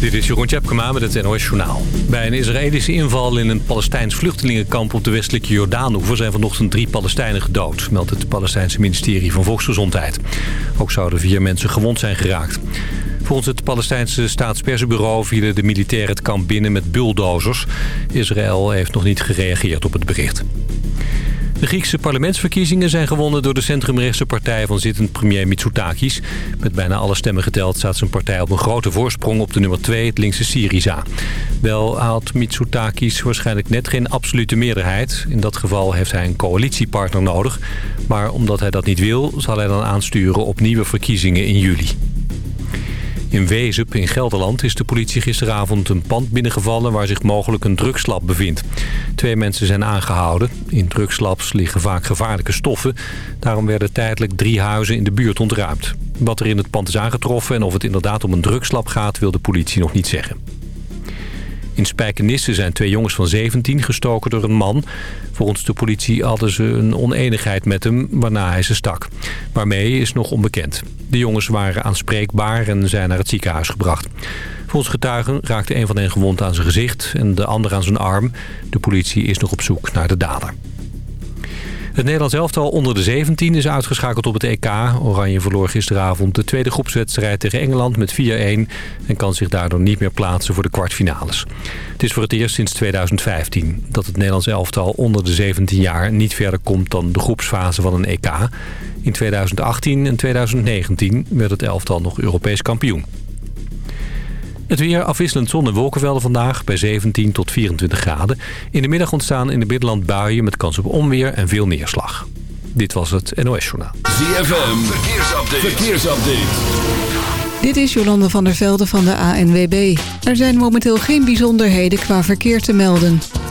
Dit is Jeroen Tjepkema met het NOS Journaal. Bij een Israëlische inval in een Palestijns vluchtelingenkamp op de westelijke Jordaanoever... zijn vanochtend drie Palestijnen gedood, meldt het Palestijnse ministerie van Volksgezondheid. Ook zouden vier mensen gewond zijn geraakt. Volgens het Palestijnse staatspersbureau vielen de militairen het kamp binnen met bulldozers. Israël heeft nog niet gereageerd op het bericht. De Griekse parlementsverkiezingen zijn gewonnen door de centrumrechtse partij van zittend premier Mitsotakis. Met bijna alle stemmen geteld staat zijn partij op een grote voorsprong op de nummer 2, het linkse Syriza. Wel haalt Mitsotakis waarschijnlijk net geen absolute meerderheid. In dat geval heeft hij een coalitiepartner nodig. Maar omdat hij dat niet wil, zal hij dan aansturen op nieuwe verkiezingen in juli. In Wezep in Gelderland is de politie gisteravond een pand binnengevallen... waar zich mogelijk een drugslab bevindt. Twee mensen zijn aangehouden. In drugslabs liggen vaak gevaarlijke stoffen. Daarom werden tijdelijk drie huizen in de buurt ontruimd. Wat er in het pand is aangetroffen en of het inderdaad om een drugslab gaat... wil de politie nog niet zeggen. In Spijkenisse zijn twee jongens van 17 gestoken door een man. Volgens de politie hadden ze een oneenigheid met hem, waarna hij ze stak. Waarmee is nog onbekend. De jongens waren aanspreekbaar en zijn naar het ziekenhuis gebracht. Volgens getuigen raakte een van hen gewond aan zijn gezicht en de ander aan zijn arm. De politie is nog op zoek naar de dader. Het Nederlands elftal onder de 17 is uitgeschakeld op het EK. Oranje verloor gisteravond de tweede groepswedstrijd tegen Engeland met 4-1... en kan zich daardoor niet meer plaatsen voor de kwartfinales. Het is voor het eerst sinds 2015 dat het Nederlands elftal onder de 17 jaar... niet verder komt dan de groepsfase van een EK. In 2018 en 2019 werd het elftal nog Europees kampioen. Het weer afwisselend zon en wolkenvelden vandaag bij 17 tot 24 graden. In de middag ontstaan in de binnenland buien met kans op onweer en veel neerslag. Dit was het NOS Journaal. ZFM, verkeersupdate. verkeersupdate. Dit is Jolande van der Velde van de ANWB. Er zijn momenteel geen bijzonderheden qua verkeer te melden.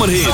zomerhit.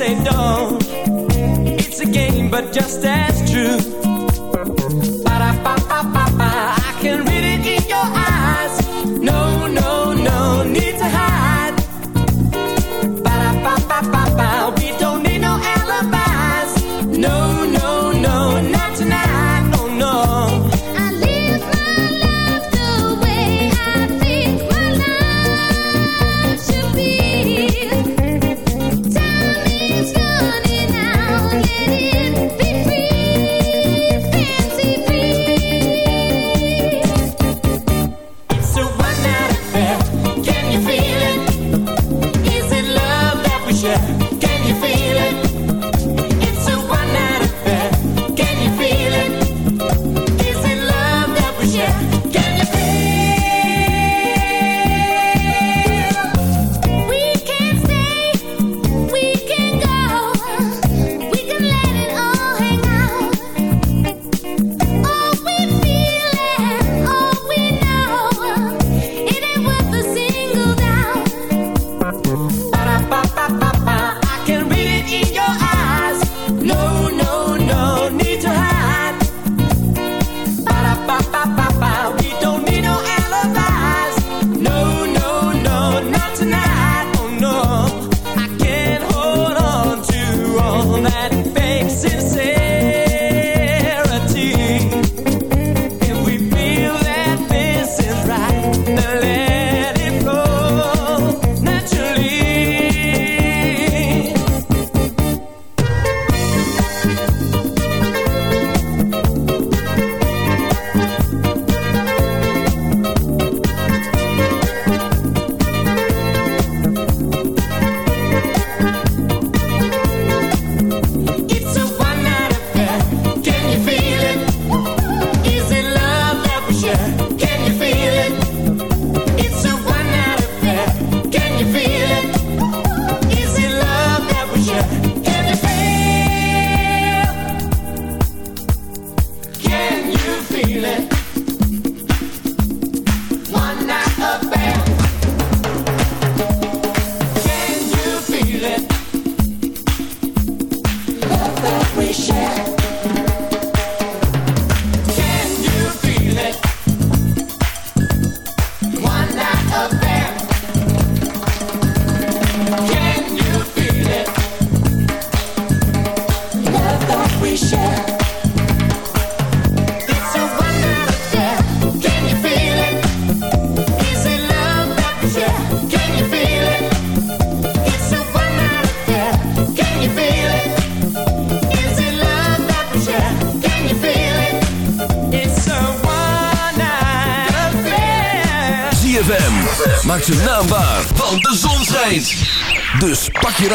say no. It's a game, but just as true.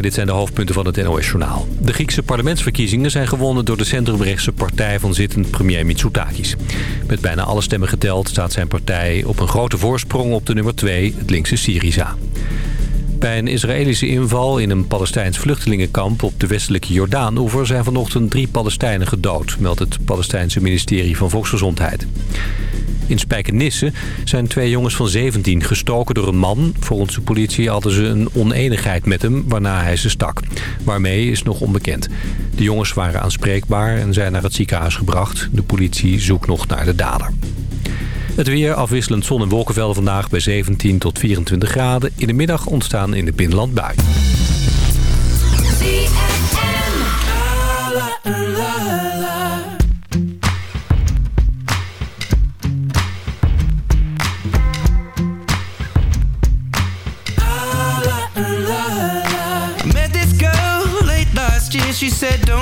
Dit zijn de hoofdpunten van het NOS-journaal. De Griekse parlementsverkiezingen zijn gewonnen door de centrumrechtse partij van zittend premier Mitsotakis. Met bijna alle stemmen geteld staat zijn partij op een grote voorsprong op de nummer 2, het linkse Syriza. Bij een Israëlische inval in een Palestijns vluchtelingenkamp op de westelijke Jordaan-oever zijn vanochtend drie Palestijnen gedood, meldt het Palestijnse ministerie van Volksgezondheid. In Spijkenisse zijn twee jongens van 17 gestoken door een man. Volgens de politie hadden ze een oneenigheid met hem, waarna hij ze stak. Waarmee is nog onbekend. De jongens waren aanspreekbaar en zijn naar het ziekenhuis gebracht. De politie zoekt nog naar de dader. Het weer afwisselend zon en wolkenvelden vandaag bij 17 tot 24 graden. In de middag ontstaan in de binnenland buien.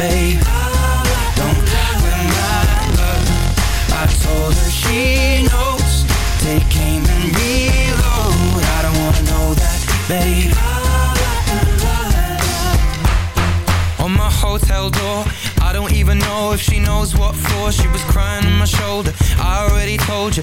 babe Don't love I told her she knows Take aim and reload I don't wanna know that, babe on my hotel door. I don't even know if she knows what for. She was crying on my shoulder. I already told you,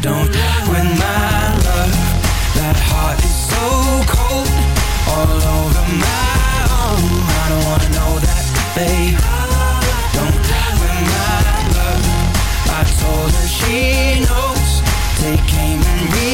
Don't my love. That heart is so cold, all over my own. I don't wanna know that, babe. Don't my love. I told her she knows. Take aim and reload.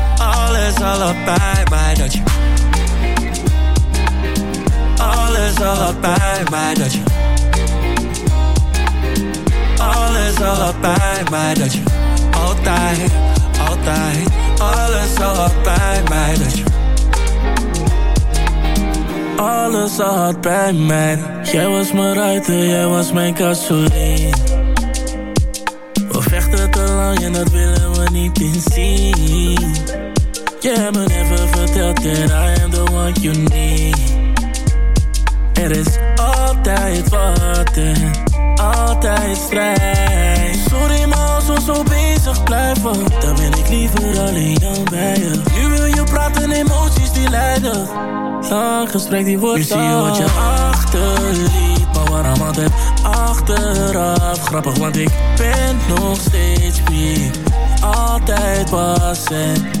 alles al had bij mij Dat je alles bij mij Dat je alles al had bij mij Dat je altijd, altijd Alles al had bij mij Dat je alles al had bij mij Jij was mijn ruiter, jij was mijn gasoline We vechten te lang en dat willen we niet inzien Je hebt me never verteld that I am the one you need. Er is altijd wat en altijd strijd. Sorry maar als we zo bezig blijven Dan ben ik liever alleen dan bij je. Nu wil je praten, emoties die leiden Lang gesprek die wordt Nu zie je wat je achterliet Maar waarom altijd achteraf? Grappig want ik ben nog steeds wie altijd was en